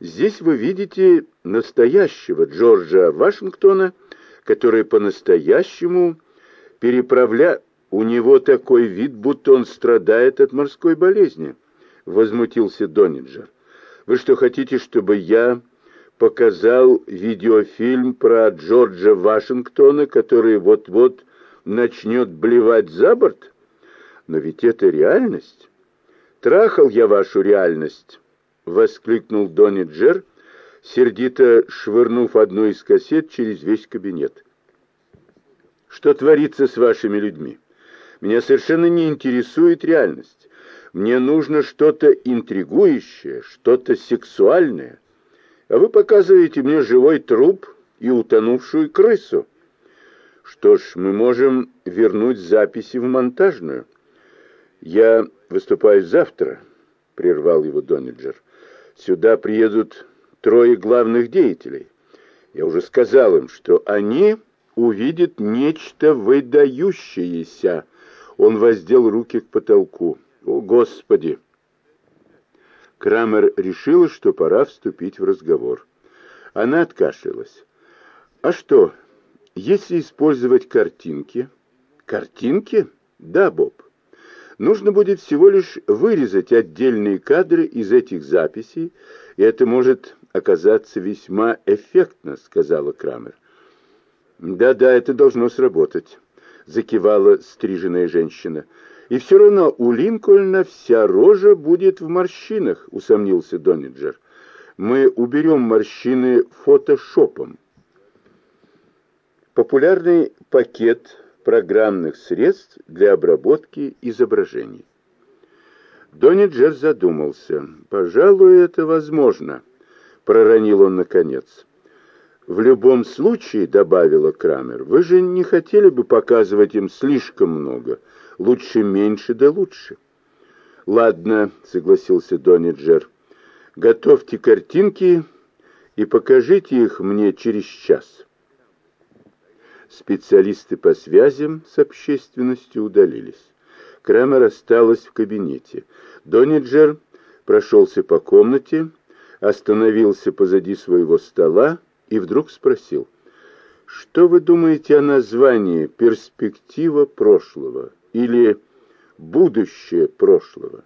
Здесь вы видите настоящего Джорджа Вашингтона, который по-настоящему переправля... У него такой вид, будто он страдает от морской болезни, — возмутился Дониджер. Вы что, хотите, чтобы я показал видеофильм про Джорджа Вашингтона, который вот-вот начнет блевать за борт? Но ведь это реальность. Трахал я вашу реальность, — воскликнул Дониджер, сердито швырнув одну из кассет через весь кабинет. Что творится с вашими людьми? Меня совершенно не интересует реальность. Мне нужно что-то интригующее, что-то сексуальное. А вы показываете мне живой труп и утонувшую крысу. Что ж, мы можем вернуть записи в монтажную. Я выступаю завтра, прервал его Дониджер. Сюда приедут трое главных деятелей. Я уже сказал им, что они увидят нечто выдающееся, он воздел руки к потолку. «О, Господи!» Крамер решила, что пора вступить в разговор. Она откашлялась. «А что, если использовать картинки?» «Картинки? Да, Боб. Нужно будет всего лишь вырезать отдельные кадры из этих записей, и это может оказаться весьма эффектно», — сказала Крамер. «Да-да, это должно сработать» закивала стриженная женщина. «И все равно у Линкольна вся рожа будет в морщинах», — усомнился Дониджер. «Мы уберем морщины фотошопом». Популярный пакет программных средств для обработки изображений. Дониджер задумался. «Пожалуй, это возможно», — проронил он наконец. «В любом случае, — добавила Крамер, — вы же не хотели бы показывать им слишком много. Лучше меньше, да лучше». «Ладно», — согласился Дониджер, — «готовьте картинки и покажите их мне через час». Специалисты по связям с общественностью удалились. Крамер осталась в кабинете. Дониджер прошелся по комнате, остановился позади своего стола, и вдруг спросил, «Что вы думаете о названии «Перспектива прошлого» или «Будущее прошлого»?»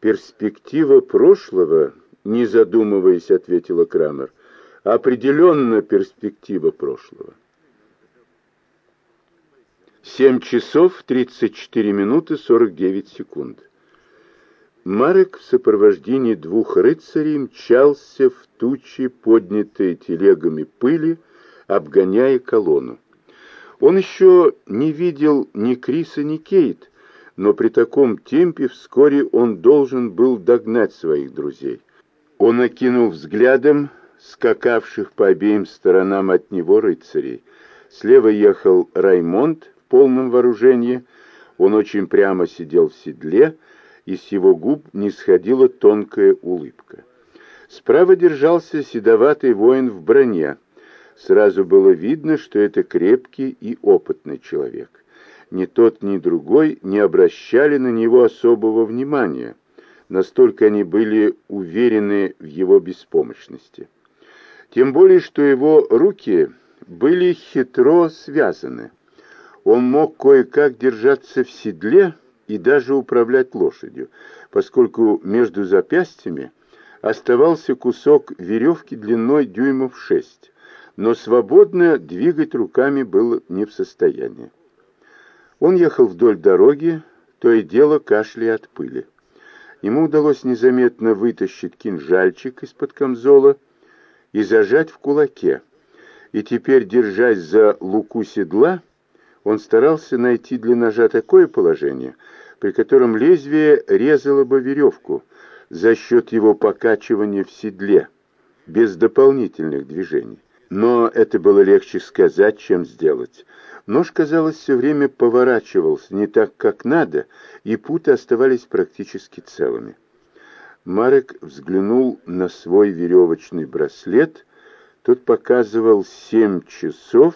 «Перспектива прошлого», — не задумываясь, ответила Крамер, «определенно перспектива прошлого». Семь часов тридцать четыре минуты сорок девять секунд. Марек в сопровождении двух рыцарей мчался в тучи, поднятые телегами пыли, обгоняя колонну. Он еще не видел ни Криса, ни Кейт, но при таком темпе вскоре он должен был догнать своих друзей. Он окинул взглядом скакавших по обеим сторонам от него рыцарей. Слева ехал Раймонд полном вооружении, он очень прямо сидел в седле, и с его губ не сходила тонкая улыбка. Справа держался седоватый воин в броне. Сразу было видно, что это крепкий и опытный человек. Ни тот, ни другой не обращали на него особого внимания. Настолько они были уверены в его беспомощности. Тем более, что его руки были хитро связаны. Он мог кое-как держаться в седле, и даже управлять лошадью, поскольку между запястьями оставался кусок веревки длиной дюймов шесть, но свободно двигать руками был не в состоянии. Он ехал вдоль дороги, то и дело кашляя от пыли. Ему удалось незаметно вытащить кинжальчик из-под камзола и зажать в кулаке. И теперь, держась за луку седла, он старался найти для ножа такое положение, при котором лезвие резало бы веревку за счет его покачивания в седле, без дополнительных движений. Но это было легче сказать, чем сделать. Нож, казалось, все время поворачивался не так, как надо, и путы оставались практически целыми. Марек взглянул на свой веревочный браслет. Тот показывал семь часов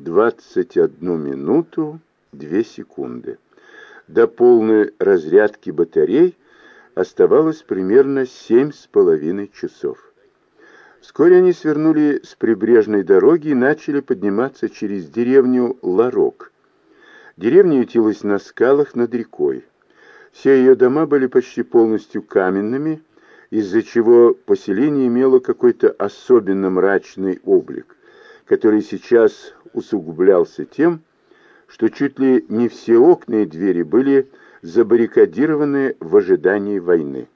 двадцать одну минуту две секунды. До полной разрядки батарей оставалось примерно семь с половиной часов. Вскоре они свернули с прибрежной дороги и начали подниматься через деревню Ларок. Деревня ютилась на скалах над рекой. Все ее дома были почти полностью каменными, из-за чего поселение имело какой-то особенно мрачный облик, который сейчас усугублялся тем, что чуть ли не все окна и двери были забаррикадированы в ожидании войны.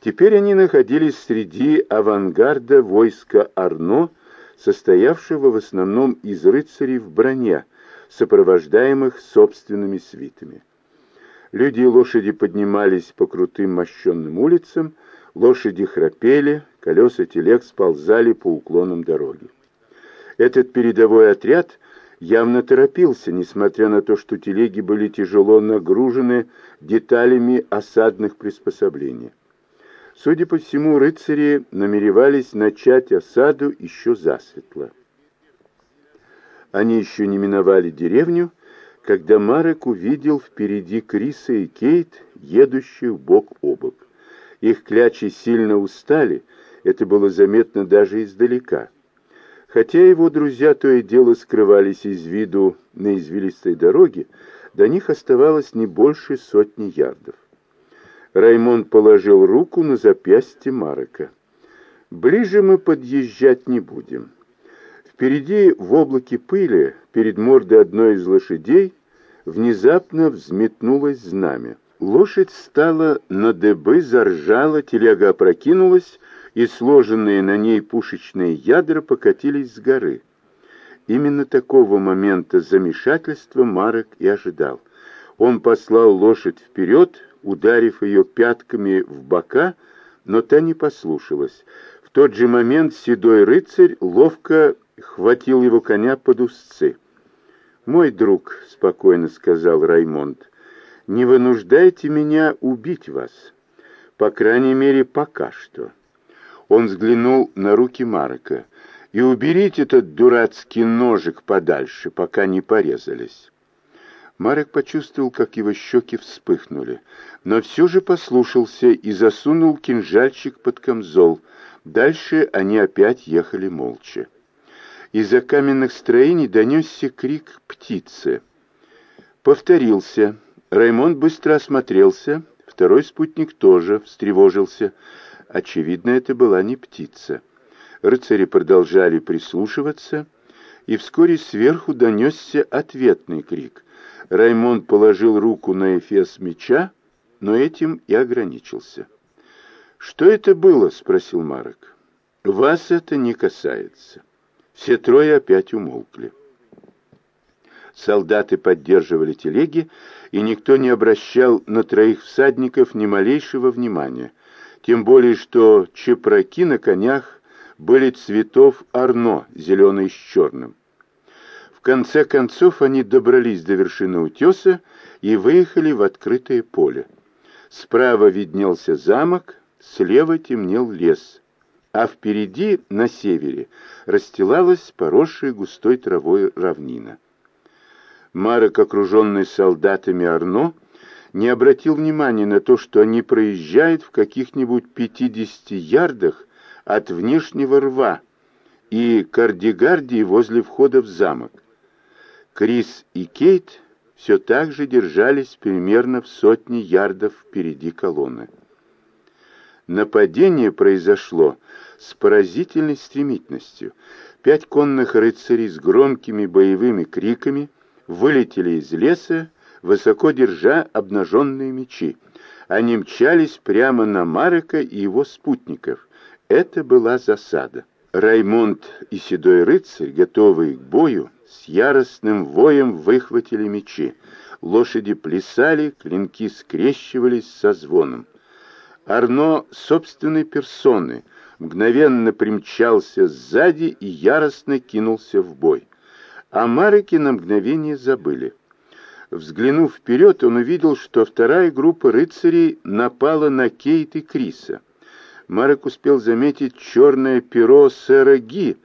Теперь они находились среди авангарда войска Арно, состоявшего в основном из рыцарей в броне, сопровождаемых собственными свитами. Люди и лошади поднимались по крутым мощенным улицам, лошади храпели, колеса телег сползали по уклонам дороги. Этот передовой отряд явно торопился, несмотря на то, что телеги были тяжело нагружены деталями осадных приспособлений. Судя по всему, рыцари намеревались начать осаду еще засветло. Они еще не миновали деревню, когда Марек увидел впереди Криса и Кейт, едущих бок о бок. Их клячи сильно устали, это было заметно даже издалека. Хотя его друзья то и дело скрывались из виду на извилистой дороге, до них оставалось не больше сотни ярдов. Раймонд положил руку на запястье Марека. «Ближе мы подъезжать не будем». Впереди, в облаке пыли, перед мордой одной из лошадей, внезапно взметнулось знамя. Лошадь стала на дыбы, заржала, телега опрокинулась, и сложенные на ней пушечные ядра покатились с горы. Именно такого момента замешательства Марек и ожидал. Он послал лошадь вперед, ударив ее пятками в бока, но та не послушалась. В тот же момент седой рыцарь ловко хватил его коня под узцы. «Мой друг», — спокойно сказал Раймонд, — «не вынуждайте меня убить вас, по крайней мере, пока что». Он взглянул на руки Марка. «И уберите этот дурацкий ножик подальше, пока не порезались». Марек почувствовал, как его щеки вспыхнули, но все же послушался и засунул кинжальчик под камзол. Дальше они опять ехали молча. Из-за каменных строений донесся крик птицы. Повторился. Раймонд быстро осмотрелся. Второй спутник тоже встревожился. Очевидно, это была не птица. Рыцари продолжали прислушиваться, и вскоре сверху донесся ответный крик. Раймонд положил руку на эфес меча, но этим и ограничился. «Что это было?» — спросил Марок. «Вас это не касается». Все трое опять умолкли. Солдаты поддерживали телеги, и никто не обращал на троих всадников ни малейшего внимания, тем более что чепраки на конях были цветов арно, зеленый с черным. В конце концов они добрались до вершины утеса и выехали в открытое поле. Справа виднелся замок, слева темнел лес, а впереди, на севере, расстилалась поросшая густой травой равнина. Марок, окруженный солдатами Арно, не обратил внимания на то, что они проезжают в каких-нибудь 50 ярдах от внешнего рва и кардигардии возле входа в замок. Крис и Кейт все так же держались примерно в сотне ярдов впереди колонны. Нападение произошло с поразительной стремительностью. Пять конных рыцарей с громкими боевыми криками вылетели из леса, высоко держа обнаженные мечи. Они мчались прямо на Марека и его спутников. Это была засада. Раймонд и Седой Рыцарь, готовые к бою, с яростным воем выхватили мечи. Лошади плясали, клинки скрещивались со звоном. Арно собственной персоны мгновенно примчался сзади и яростно кинулся в бой. А Марики на мгновение забыли. Взглянув вперед, он увидел, что вторая группа рыцарей напала на Кейт и Криса. Марек успел заметить черное перо сэра Ги,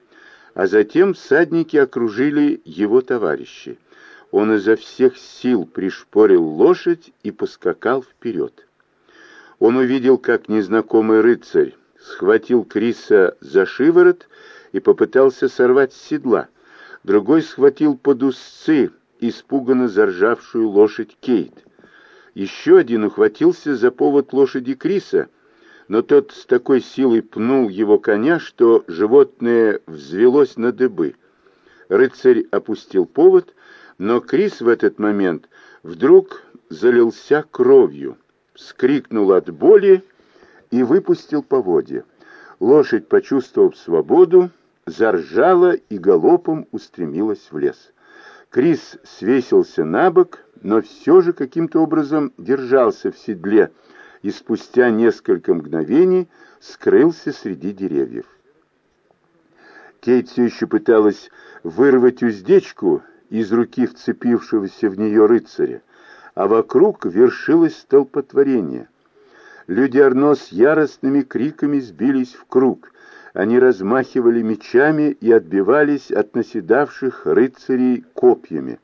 а затем всадники окружили его товарищей. Он изо всех сил пришпорил лошадь и поскакал вперед. Он увидел, как незнакомый рыцарь схватил Криса за шиворот и попытался сорвать с седла. Другой схватил под узцы испуганно заржавшую лошадь Кейт. Еще один ухватился за повод лошади Криса, но тот с такой силой пнул его коня, что животное взвелось на дыбы. Рыцарь опустил повод, но Крис в этот момент вдруг залился кровью, вскрикнул от боли и выпустил поводья. Лошадь, почувствовав свободу, заржала и галопом устремилась в лес. Крис свесился на бок, но все же каким-то образом держался в седле и спустя несколько мгновений скрылся среди деревьев. Кейт все еще пыталась вырвать уздечку из руки вцепившегося в нее рыцаря, а вокруг вершилось столпотворение. Люди Арно с яростными криками сбились в круг. Они размахивали мечами и отбивались от наседавших рыцарей копьями.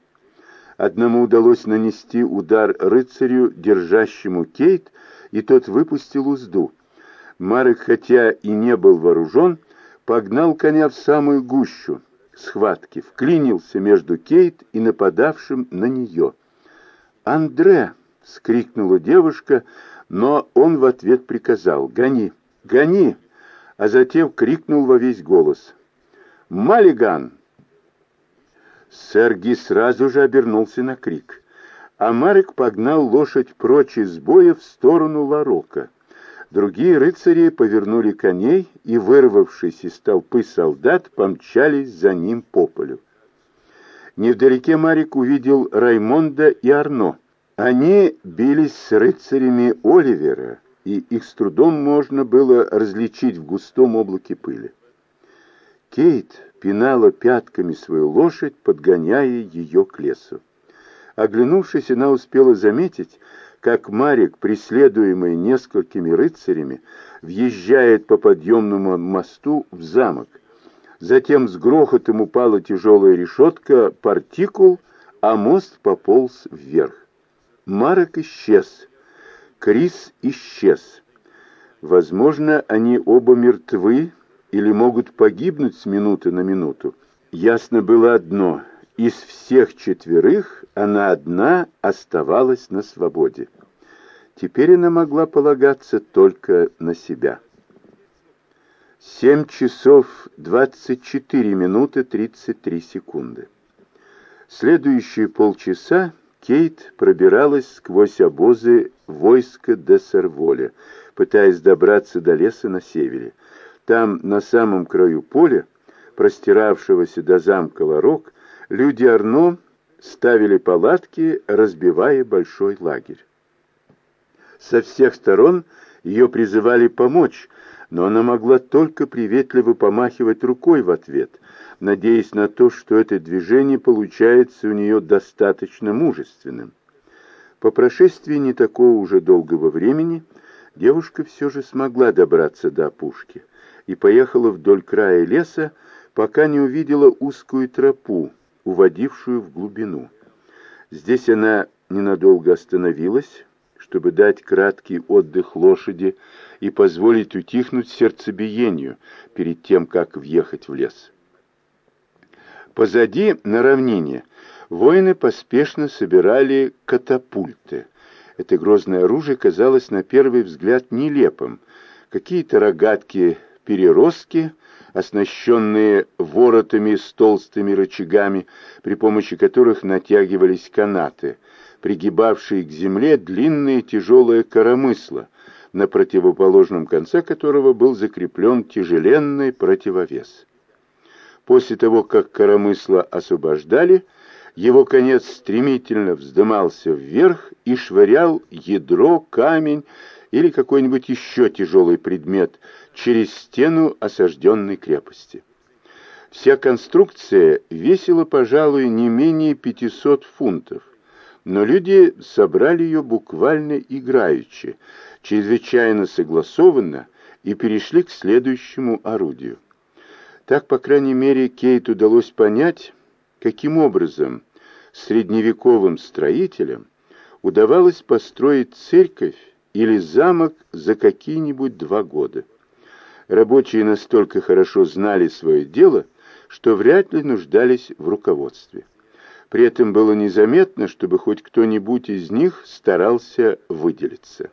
Одному удалось нанести удар рыцарю, держащему Кейт, и тот выпустил узду. Марек, хотя и не был вооружен, погнал коня в самую гущу схватки, вклинился между Кейт и нападавшим на нее. «Андре!» — вскрикнула девушка, но он в ответ приказал «Гони! Гони!» А затем крикнул во весь голос «Маллиган!» Сергий сразу же обернулся на крик, а Марик погнал лошадь прочь из боя в сторону Ларока. Другие рыцари повернули коней и, вырвавшись из толпы солдат, помчались за ним по полю. Невдалеке Марик увидел Раймонда и Арно. Они бились с рыцарями Оливера, и их с трудом можно было различить в густом облаке пыли. Кейт пинала пятками свою лошадь, подгоняя ее к лесу. Оглянувшись, она успела заметить, как Марик, преследуемый несколькими рыцарями, въезжает по подъемному мосту в замок. Затем с грохотом упала тяжелая решетка, партикул, а мост пополз вверх. Марок исчез. Крис исчез. Возможно, они оба мертвы или могут погибнуть с минуты на минуту. Ясно было одно. Из всех четверых она одна оставалась на свободе. Теперь она могла полагаться только на себя. Семь часов двадцать четыре минуты тридцать три секунды. Следующие полчаса Кейт пробиралась сквозь обозы войска де Серволя, пытаясь добраться до леса на севере. Там, на самом краю поля, простиравшегося до замка Ларок, люди Арно ставили палатки, разбивая большой лагерь. Со всех сторон ее призывали помочь, но она могла только приветливо помахивать рукой в ответ, надеясь на то, что это движение получается у нее достаточно мужественным. По прошествии не такого уже долгого времени девушка все же смогла добраться до опушки и поехала вдоль края леса, пока не увидела узкую тропу, уводившую в глубину. Здесь она ненадолго остановилась, чтобы дать краткий отдых лошади и позволить утихнуть сердцебиению перед тем, как въехать в лес. Позади, на равнине, воины поспешно собирали катапульты. Это грозное оружие казалось на первый взгляд нелепым. Какие-то рогатки-переростки, оснащенные воротами с толстыми рычагами, при помощи которых натягивались канаты, пригибавшие к земле длинные тяжелые коромысла, на противоположном конце которого был закреплен тяжеленный противовес. После того, как коромысла освобождали, его конец стремительно вздымался вверх и швырял ядро, камень или какой-нибудь еще тяжелый предмет через стену осажденной крепости. Вся конструкция весила, пожалуй, не менее 500 фунтов, но люди собрали ее буквально играючи, чрезвычайно согласованно и перешли к следующему орудию. Так, по крайней мере, Кейт удалось понять, каким образом средневековым строителям удавалось построить церковь или замок за какие-нибудь два года. Рабочие настолько хорошо знали свое дело, что вряд ли нуждались в руководстве. При этом было незаметно, чтобы хоть кто-нибудь из них старался выделиться.